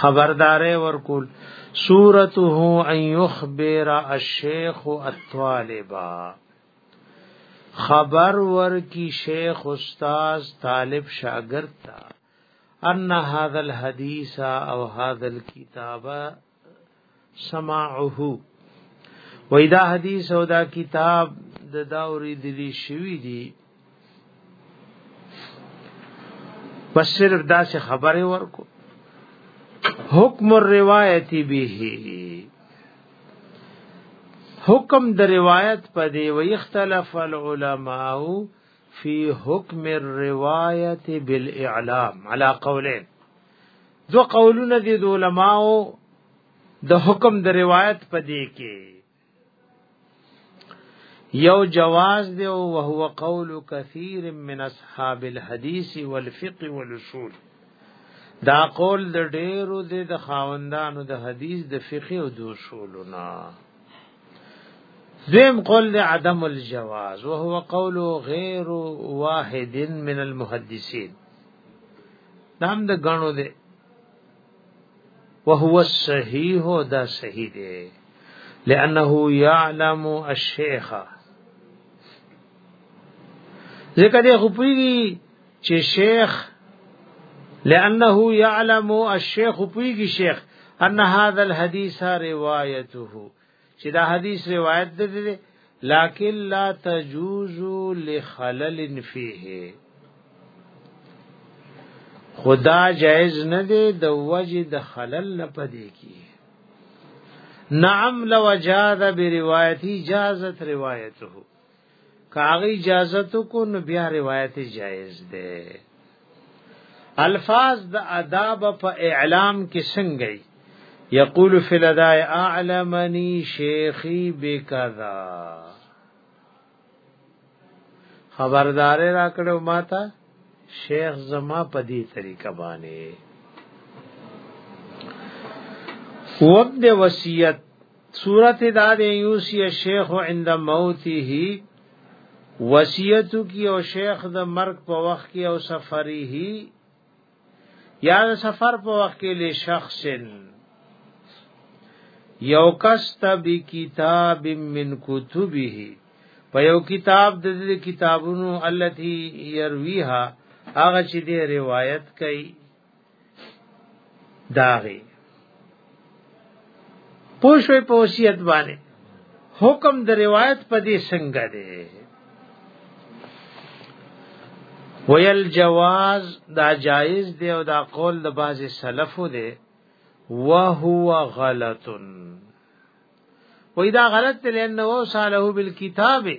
خبردارې ورکول صورته ان يخبر الشيخ الطالبا خبر ورکی شیخ استاد طالب شاگرد تا ان هذا الحديث او هذا الكتاب سماعه وای دا حدیث او دا کتاب د داوري دلی شوی دی بس صرف دا سے خبره ورکو حکم الروایت به حکم د روایت په دی و اختلاف العلماء فی حکم الروایت بالاعلام علی قولین دو قولونه دي د علماو د حکم د روایت په دی کې یو جواز دی او هو قول کثیر من اصحاب الحديث والفقه والاصول دا قول د ډیرو د خاوندانو د حدیث د فقه او د اصولنا دیم قول د عدم الجواز وهو قول غیر واحد من المحدثین دام د غنو دی وهو الصحيح دا صحیح دی لانه يعلم الشيخ ذکر دی خو پیږي چې شیخ لانه يعلم الشيخ پیږي شیخ ان هذا الحديث روايته چې دا حدیث روایت ده ده لکن لا تجوز لخلل فيه خدا جائز نه ده د وجه د خلل نه پدې کی نعم لو جاد بروايتي جازت روايته کاغی اجازه تو کو نو بیا روایت جایز ده الفاظ د آداب په اعلام کې څنګه یقول فی الادا اعلمنی شیخی بکذا خبردار را کړو ماته شیخ زما په دې طریقه باندې وب د وصیت صورت دا د یوسی شیخ عند موته وصیت کی او شیخ د مرگ په وخت کې او سفره یا د سفر په وخت کې له شخصن یو کس تب کتاب من کتبه په یو کتاب د دې کتابونو التي يرويها هغه چې دې روایت کوي داغي پوښوي په وصیت باندې حکم د روایت په دې څنګه دی ویل جواز دا جایز دی او دا قول د بعضی سلفو دی وهو غلطن وای دا غلط دی لانه وصله بالکتابه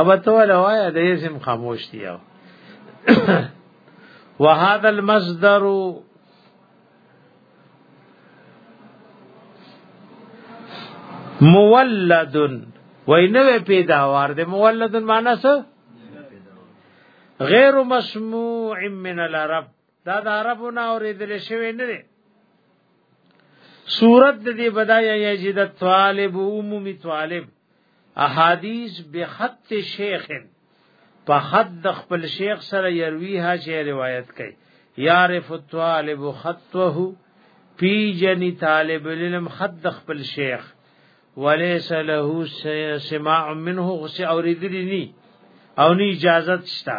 ابا تو لوایا د اسم خاموش دی او وهذا المصدر مولد وای نو پیداوار دی مولد معنی څه غیر مسموع من العرب دا د عربو نه اوریدل شوی نه دی صورت د دې بدایا یجد طالب عمومي طالب احادیث به خط شیخ په خط د خپل شیخ سره یرویها چې روایت کوي یعرف الطالب خطه پی جنی طالب علم خط د خپل شیخ وليس له سماع منه غس اوریدلی ني او ني اجازه شتا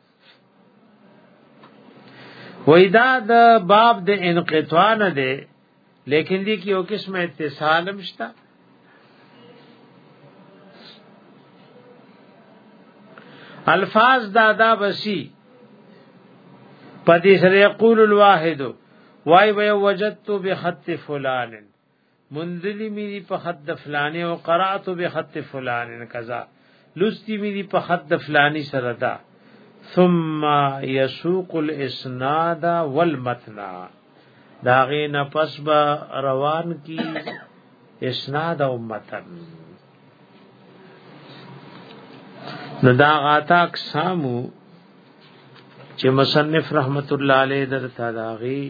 وای دا د باب د انقطاع نه دی لیکن دی کې یو قسم اتصال هم شته الفاظ دا دا بسی پدې سره یقول الواحد وای وای وجدت بخط فلان مندلی می دی په خط د فلانه او قرات به خط فلان کذا لستی می دی په خط د فلانی سره دا ثم يسوق الاسناد والمتن دا غي نه پس به روان کی اسناد او متن نو دا غاتا اقسامو چې مصنف رحمت الله علیه درته داغي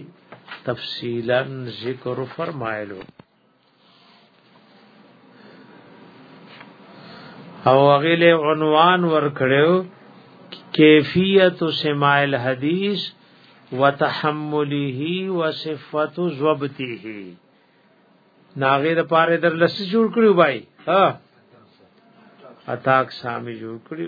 تفصیلا ذکر فرمایلو او هغه له عنوان ور کړو کیفیت سماع الحدیث وتحمله وصفه ضبطه ناغه د پاره در لس جوړ کړو بای ها اتاک سامي جوړ کړو